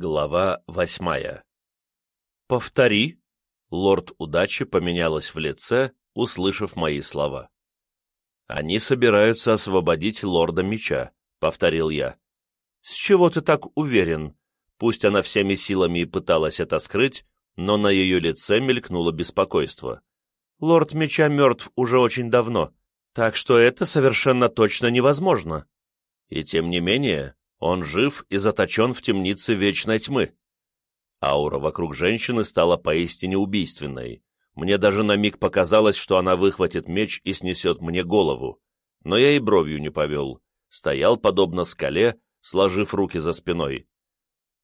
Глава восьмая «Повтори!» Лорд удачи поменялась в лице, услышав мои слова. «Они собираются освободить лорда меча», — повторил я. «С чего ты так уверен?» Пусть она всеми силами и пыталась это скрыть, но на ее лице мелькнуло беспокойство. «Лорд меча мертв уже очень давно, так что это совершенно точно невозможно. И тем не менее, он жив и заточен в темнице вечной тьмы. Аура вокруг женщины стала поистине убийственной. Мне даже на миг показалось, что она выхватит меч и снесет мне голову. Но я и бровью не повел. Стоял, подобно скале, сложив руки за спиной.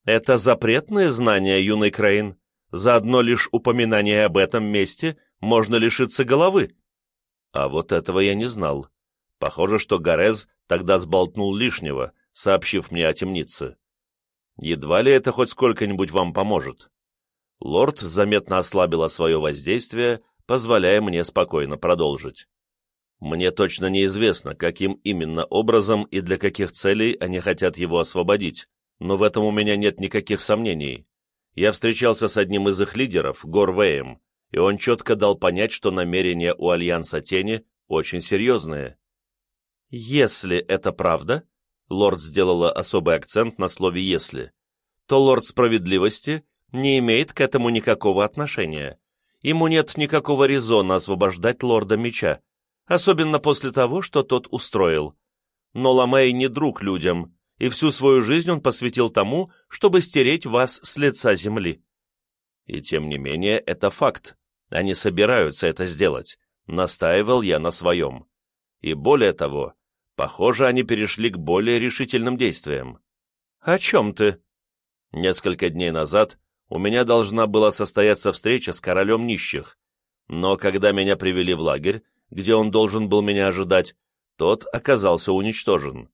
«Это запретные знания, юный Крейн. За одно лишь упоминание об этом месте можно лишиться головы». А вот этого я не знал. Похоже, что Горез тогда сболтнул лишнего — сообщив мне о темнице. Едва ли это хоть сколько-нибудь вам поможет. Лорд заметно ослабила свое воздействие, позволяя мне спокойно продолжить. Мне точно неизвестно, каким именно образом и для каких целей они хотят его освободить, но в этом у меня нет никаких сомнений. Я встречался с одним из их лидеров, Горвеем, и он четко дал понять, что намерения у Альянса Тени очень серьезные. Если это правда, лорд сделала особый акцент на слове «если», то лорд справедливости не имеет к этому никакого отношения. Ему нет никакого резона освобождать лорда меча, особенно после того, что тот устроил. Но Ламей не друг людям, и всю свою жизнь он посвятил тому, чтобы стереть вас с лица земли. И тем не менее, это факт. Они собираются это сделать. Настаивал я на своем. И более того, Похоже, они перешли к более решительным действиям. «О чем ты?» Несколько дней назад у меня должна была состояться встреча с королем нищих, но когда меня привели в лагерь, где он должен был меня ожидать, тот оказался уничтожен.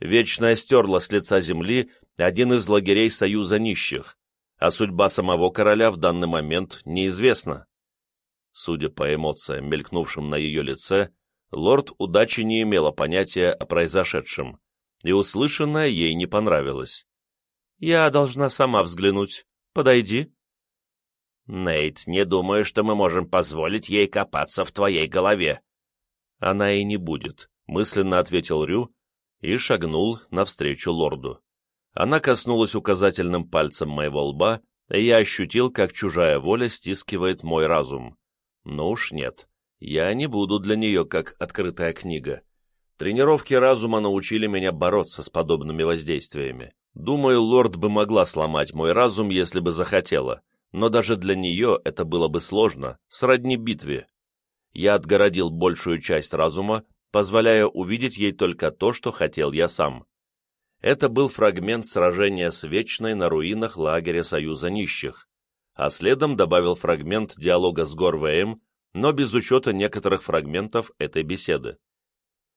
Вечная стерла с лица земли один из лагерей Союза нищих, а судьба самого короля в данный момент неизвестна. Судя по эмоциям, мелькнувшим на ее лице, лорд удачи не имела понятия о произошедшем, и услышанное ей не понравилось. «Я должна сама взглянуть. Подойди». «Нейт, не думаю, что мы можем позволить ей копаться в твоей голове». «Она и не будет», — мысленно ответил Рю и шагнул навстречу лорду. Она коснулась указательным пальцем моего лба, и я ощутил, как чужая воля стискивает мой разум. Ну уж нет. Я не буду для нее как открытая книга. Тренировки разума научили меня бороться с подобными воздействиями. Думаю, лорд бы могла сломать мой разум, если бы захотела, но даже для нее это было бы сложно, сродни битве. Я отгородил большую часть разума, позволяя увидеть ей только то, что хотел я сам. Это был фрагмент сражения с Вечной на руинах лагеря Союза Нищих, а следом добавил фрагмент диалога с Горвеем, но без учета некоторых фрагментов этой беседы.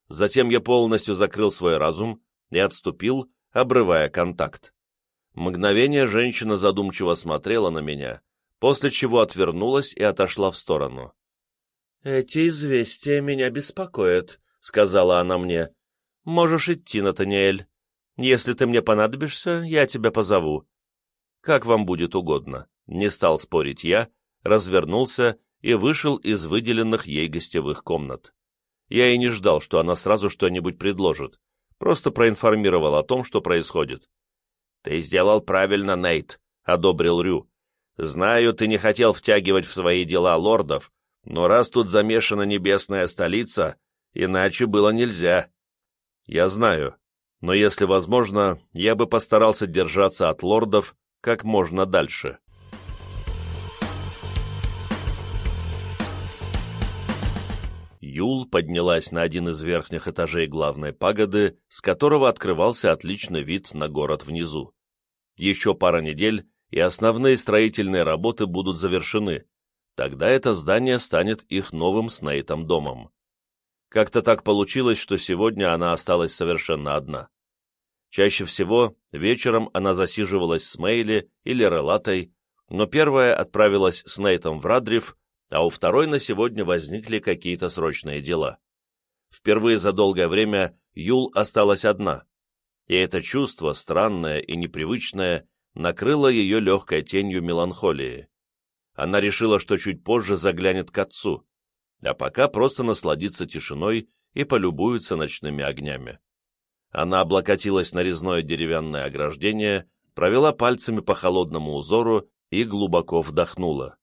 Затем я полностью закрыл свой разум и отступил, обрывая контакт. Мгновение женщина задумчиво смотрела на меня, после чего отвернулась и отошла в сторону. «Эти известия меня беспокоят», — сказала она мне. «Можешь идти, Натаниэль. Если ты мне понадобишься, я тебя позову». «Как вам будет угодно», — не стал спорить я, развернулся и вышел из выделенных ей гостевых комнат. Я и не ждал, что она сразу что-нибудь предложит, просто проинформировал о том, что происходит. «Ты сделал правильно, Нейт», — одобрил Рю. «Знаю, ты не хотел втягивать в свои дела лордов, но раз тут замешана небесная столица, иначе было нельзя». «Я знаю, но если возможно, я бы постарался держаться от лордов как можно дальше». Юл поднялась на один из верхних этажей главной пагоды, с которого открывался отличный вид на город внизу. Еще пара недель, и основные строительные работы будут завершены. Тогда это здание станет их новым с Нейтом домом. Как-то так получилось, что сегодня она осталась совершенно одна. Чаще всего вечером она засиживалась с Мейли или Релатой, но первая отправилась с Нейтом в Радриф, а у второй на сегодня возникли какие-то срочные дела. Впервые за долгое время Юл осталась одна, и это чувство, странное и непривычное, накрыло ее легкой тенью меланхолии. Она решила, что чуть позже заглянет к отцу, а пока просто насладится тишиной и полюбуется ночными огнями. Она облокотилась на резное деревянное ограждение, провела пальцами по холодному узору и глубоко вдохнула.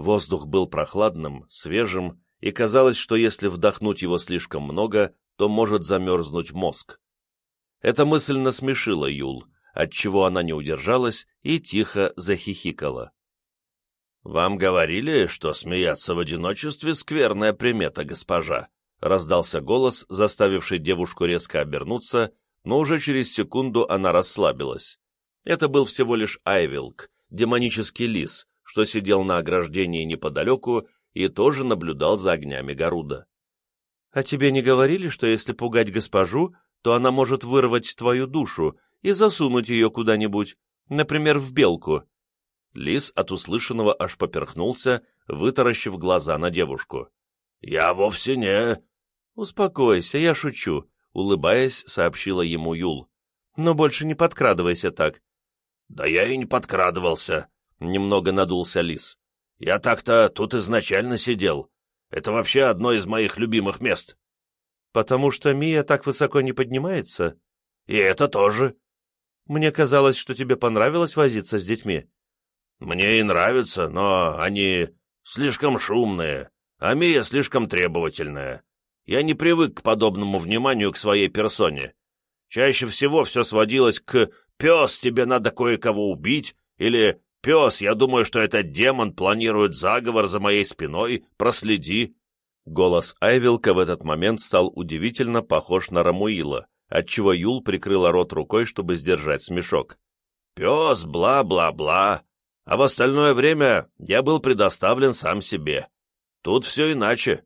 Воздух был прохладным, свежим, и казалось, что если вдохнуть его слишком много, то может замерзнуть мозг. Эта мысль насмешила Юл, отчего она не удержалась и тихо захихикала. «Вам говорили, что смеяться в одиночестве — скверная примета, госпожа?» — раздался голос, заставивший девушку резко обернуться, но уже через секунду она расслабилась. Это был всего лишь Айвилк, демонический лис, что сидел на ограждении неподалеку и тоже наблюдал за огнями Гаруда. «А тебе не говорили, что если пугать госпожу, то она может вырвать твою душу и засунуть ее куда-нибудь, например, в белку?» Лис от услышанного аж поперхнулся, вытаращив глаза на девушку. «Я вовсе не...» «Успокойся, я шучу», — улыбаясь, сообщила ему Юл. «Но больше не подкрадывайся так». «Да я и не подкрадывался», — немного надулся Лис. «Я так-то тут изначально сидел. Это вообще одно из моих любимых мест». «Потому что Мия так высоко не поднимается?» «И это тоже». «Мне казалось, что тебе понравилось возиться с детьми». «Мне и нравится, но они слишком шумные, а Мия слишком требовательная. Я не привык к подобному вниманию к своей персоне. Чаще всего все сводилось к «пес, тебе надо кое-кого убить» или «пес, я думаю, что этот демон планирует заговор за моей спиной, проследи». Голос Айвилка в этот момент стал удивительно похож на Рамуила, отчего Юл прикрыла рот рукой, чтобы сдержать смешок. «Пес, бла-бла-бла, а в остальное время я был предоставлен сам себе. Тут все иначе».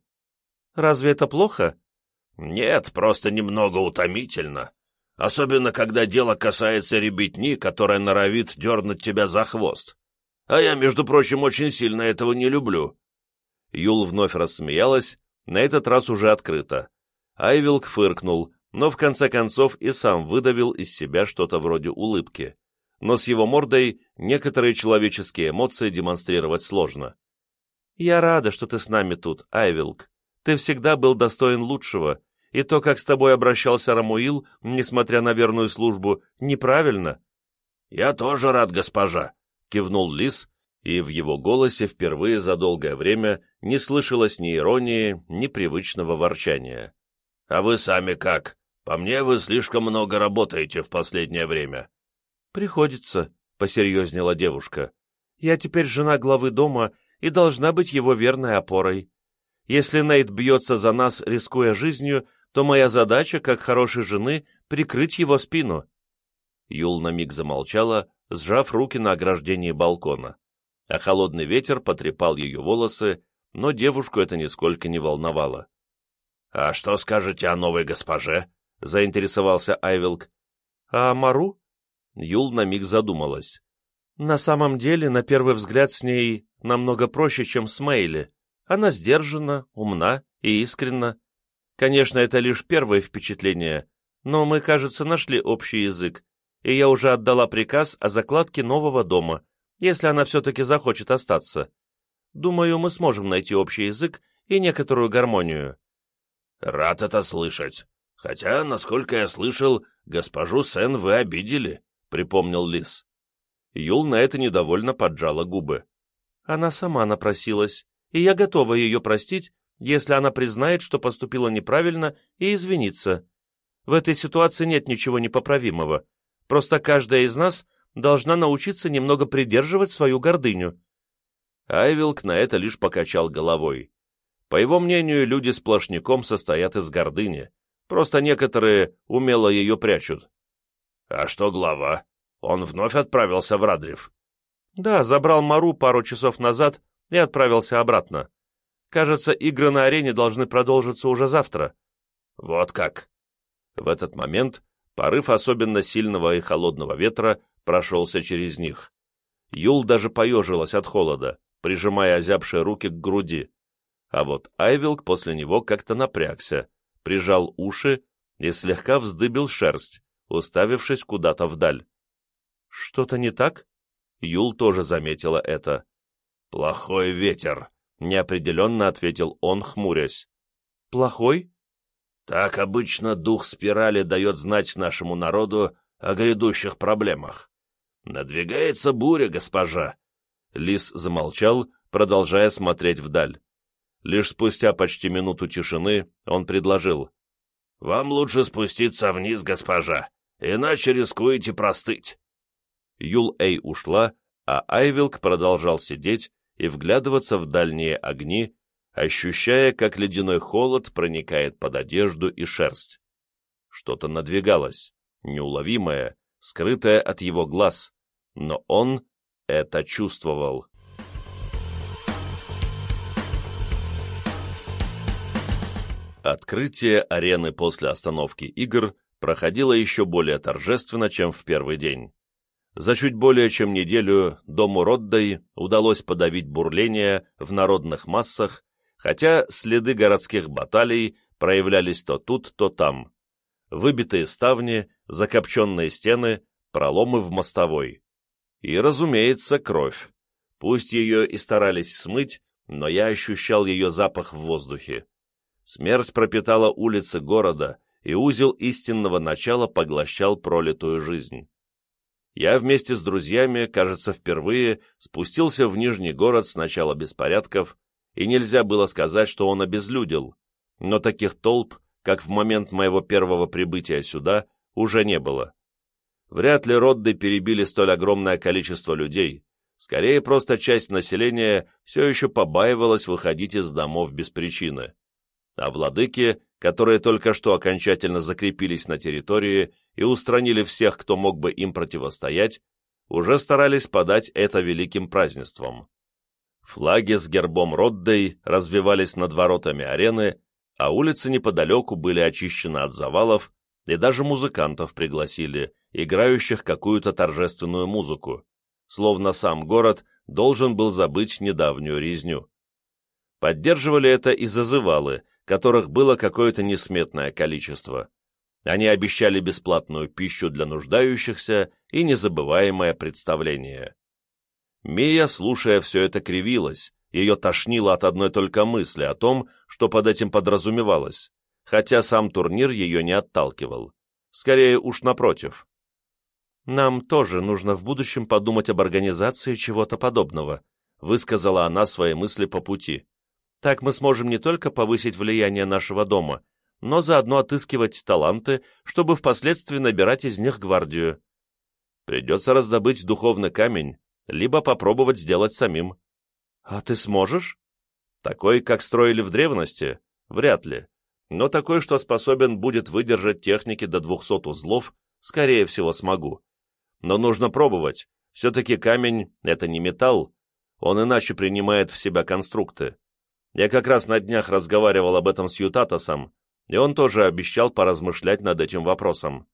«Разве это плохо?» «Нет, просто немного утомительно. Особенно, когда дело касается ребятни, которая норовит дернуть тебя за хвост. А я, между прочим, очень сильно этого не люблю». Юл вновь рассмеялась, на этот раз уже открыто. Айвилк фыркнул, но в конце концов и сам выдавил из себя что-то вроде улыбки. Но с его мордой некоторые человеческие эмоции демонстрировать сложно. «Я рада, что ты с нами тут, Айвилк. Ты всегда был достоин лучшего, и то, как с тобой обращался Рамуил, несмотря на верную службу, неправильно». «Я тоже рад, госпожа», — кивнул Лис, и в его голосе впервые за долгое время не слышалось ни иронии, ни привычного ворчания. «А вы сами как? По мне, вы слишком много работаете в последнее время». «Приходится», — посерьезнела девушка. «Я теперь жена главы дома и должна быть его верной опорой. Если Нейт бьется за нас, рискуя жизнью, то моя задача, как хорошей жены, прикрыть его спину». Юл на миг замолчала, сжав руки на ограждении балкона, а холодный ветер потрепал ее волосы, но девушку это нисколько не волновало. «А что скажете о новой госпоже?» — заинтересовался Айвилк. «А Мару?» Юл на миг задумалась. «На самом деле, на первый взгляд, с ней намного проще, чем с Мейли. Она сдержана, умна и искренна. Конечно, это лишь первое впечатление, но мы, кажется, нашли общий язык, и я уже отдала приказ о закладке нового дома, если она все-таки захочет остаться. Думаю, мы сможем найти общий язык и некоторую гармонию». «Рад это слышать. Хотя, насколько я слышал, госпожу Сен вы обидели», — припомнил Лис. Юл на это недовольно поджала губы. Она сама напросилась, и я готова ее простить, если она признает, что поступила неправильно, и извинится. В этой ситуации нет ничего непоправимого. Просто каждая из нас должна научиться немного придерживать свою гордыню. Айвилк на это лишь покачал головой. По его мнению, люди сплошняком состоят из гордыни, просто некоторые умело ее прячут. А что глава? Он вновь отправился в Радрев? Да, забрал Мару пару часов назад и отправился обратно. Кажется, игры на арене должны продолжиться уже завтра. Вот как. В этот момент порыв особенно сильного и холодного ветра прошелся через них. Юл даже поежилась от холода, прижимая озябшие руки к груди. А вот Айвилк после него как-то напрягся, прижал уши и слегка вздыбил шерсть, уставившись куда-то вдаль. Что-то не так? Юл тоже заметила это. «Плохой ветер», — неопределенно ответил он, хмурясь. «Плохой?» «Так обычно дух спирали дает знать нашему народу о грядущих проблемах. Надвигается буря, госпожа». Лис замолчал, продолжая смотреть вдаль. Лишь спустя почти минуту тишины он предложил. «Вам лучше спуститься вниз, госпожа, иначе рискуете простыть». Юл-Эй ушла, а Айвилк продолжал сидеть и вглядываться в дальние огни, ощущая, как ледяной холод проникает под одежду и шерсть. Что-то надвигалось, неуловимое, скрытое от его глаз, но он это чувствовал. Открытие арены после остановки игр проходило еще более торжественно, чем в первый день. За чуть более чем неделю дому Роддай удалось подавить бурление в народных массах, хотя следы городских баталий проявлялись то тут, то там. Выбитые ставни, закопченные стены, проломы в мостовой. И, разумеется, кровь. Пусть ее и старались смыть, но я ощущал ее запах в воздухе. Смерть пропитала улицы города, и узел истинного начала поглощал пролитую жизнь я вместе с друзьями, кажется, впервые спустился в Нижний город с начала беспорядков, и нельзя было сказать, что он обезлюдил, но таких толп, как в момент моего первого прибытия сюда, уже не было. Вряд ли Родды перебили столь огромное количество людей, скорее просто часть населения все еще побаивалась выходить из домов без причины. А владыки, которые только что окончательно закрепились на территории и устранили всех, кто мог бы им противостоять, уже старались подать это великим празднеством. Флаги с гербом Роддей развивались над воротами арены, а улицы неподалеку были очищены от завалов, и даже музыкантов пригласили, играющих какую-то торжественную музыку, словно сам город должен был забыть недавнюю резню. Поддерживали это и зазывалы, которых было какое-то несметное количество. Они обещали бесплатную пищу для нуждающихся и незабываемое представление. Мия, слушая все это, кривилась, ее тошнило от одной только мысли о том, что под этим подразумевалось, хотя сам турнир ее не отталкивал. Скорее уж напротив. «Нам тоже нужно в будущем подумать об организации чего-то подобного», высказала она свои мысли по пути. «Так мы сможем не только повысить влияние нашего дома, но заодно отыскивать таланты, чтобы впоследствии набирать из них гвардию. Придется раздобыть духовный камень, либо попробовать сделать самим. А ты сможешь? Такой, как строили в древности? Вряд ли. Но такой, что способен будет выдержать техники до 200 узлов, скорее всего смогу. Но нужно пробовать. Все-таки камень — это не металл, он иначе принимает в себя конструкты. Я как раз на днях разговаривал об этом с Ютатосом, и он тоже обещал поразмышлять над этим вопросом.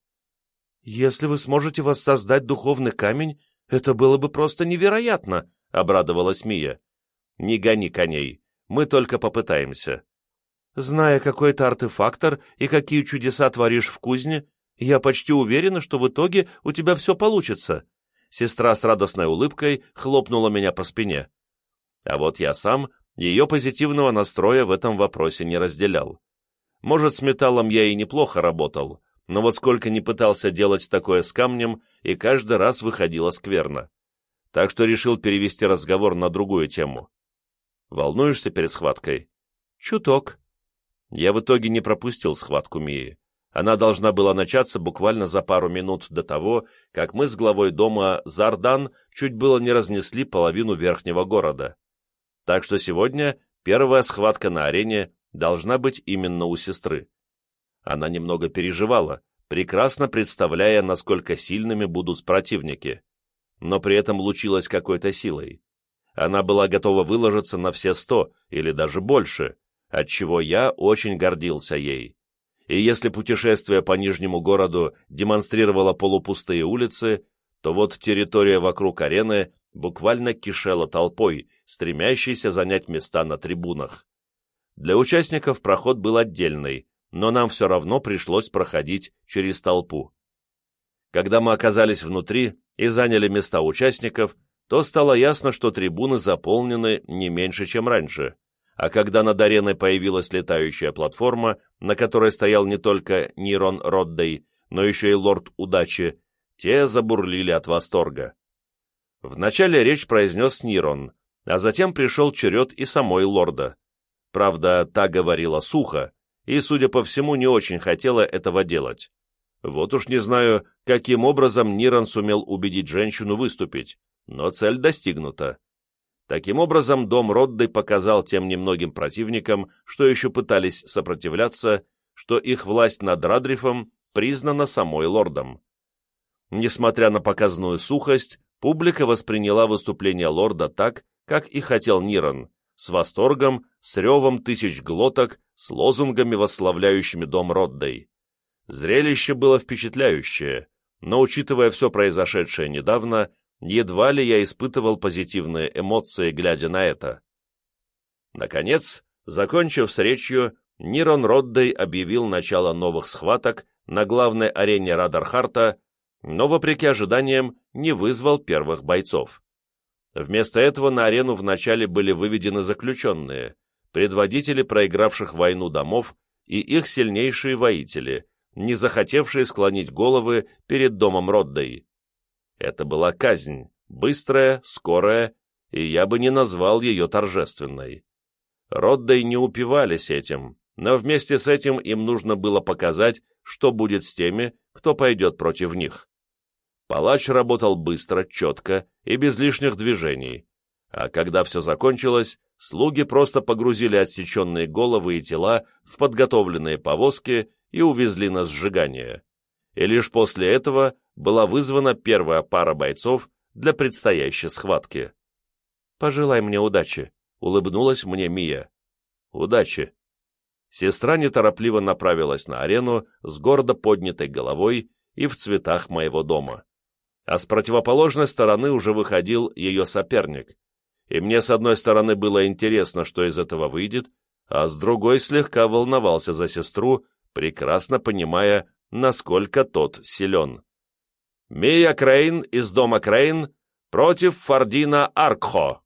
«Если вы сможете воссоздать духовный камень, это было бы просто невероятно», — обрадовалась Мия. «Не гони коней, мы только попытаемся». «Зная, какой ты артефактор и какие чудеса творишь в кузне, я почти уверена, что в итоге у тебя все получится». Сестра с радостной улыбкой хлопнула меня по спине. А вот я сам ее позитивного настроя в этом вопросе не разделял. Может, с металлом я и неплохо работал, но вот сколько не пытался делать такое с камнем, и каждый раз выходило скверно. Так что решил перевести разговор на другую тему. Волнуешься перед схваткой? Чуток. Я в итоге не пропустил схватку Мии. Она должна была начаться буквально за пару минут до того, как мы с главой дома Зардан чуть было не разнесли половину верхнего города. Так что сегодня первая схватка на арене должна быть именно у сестры. Она немного переживала, прекрасно представляя, насколько сильными будут противники, но при этом лучилась какой-то силой. Она была готова выложиться на все сто или даже больше, отчего я очень гордился ей. И если путешествие по Нижнему городу демонстрировало полупустые улицы, то вот территория вокруг арены буквально кишела толпой, стремящейся занять места на трибунах. Для участников проход был отдельный, но нам все равно пришлось проходить через толпу. Когда мы оказались внутри, и заняли места участников, то стало ясно, что трибуны заполнены не меньше, чем раньше, а когда над ареной появилась летающая платформа, на которой стоял не только Нирон Роддей, но еще и Лорд Удачи, те забурлили от восторга. Вначале речь произнес Нирон, а затем пришел черед и самой лорда. Правда, та говорила сухо, и, судя по всему, не очень хотела этого делать. Вот уж не знаю, каким образом Нирон сумел убедить женщину выступить, но цель достигнута. Таким образом, дом Родды показал тем немногим противникам, что еще пытались сопротивляться, что их власть над Радрифом признана самой лордом. Несмотря на показную сухость, публика восприняла выступление лорда так, как и хотел Нирон, с восторгом, с ревом тысяч глоток, с лозунгами, восславляющими дом Роддей. Зрелище было впечатляющее, но, учитывая все произошедшее недавно, едва ли я испытывал позитивные эмоции, глядя на это. Наконец, закончив с речью, Нирон Роддей объявил начало новых схваток на главной арене Радархарта, но, вопреки ожиданиям, не вызвал первых бойцов. Вместо этого на арену вначале были выведены заключенные, предводители проигравших войну домов и их сильнейшие воители, не захотевшие склонить головы перед домом Роддой. Это была казнь, быстрая, скорая, и я бы не назвал ее торжественной. Роддой не упивались этим, но вместе с этим им нужно было показать, что будет с теми, кто пойдет против них. Палач работал быстро, четко и без лишних движений, а когда все закончилось, слуги просто погрузили отсеченные головы и тела в подготовленные повозки и увезли на сжигание. И лишь после этого была вызвана первая пара бойцов для предстоящей схватки. «Пожелай мне удачи», — улыбнулась мне Мия. «Удачи». Сестра неторопливо направилась на арену с гордо поднятой головой и в цветах моего дома. А с противоположной стороны уже выходил ее соперник. И мне с одной стороны было интересно, что из этого выйдет, а с другой слегка волновался за сестру, прекрасно понимая, насколько тот силен. Мия Крейн из дома Крейн против Фардина Аркхо.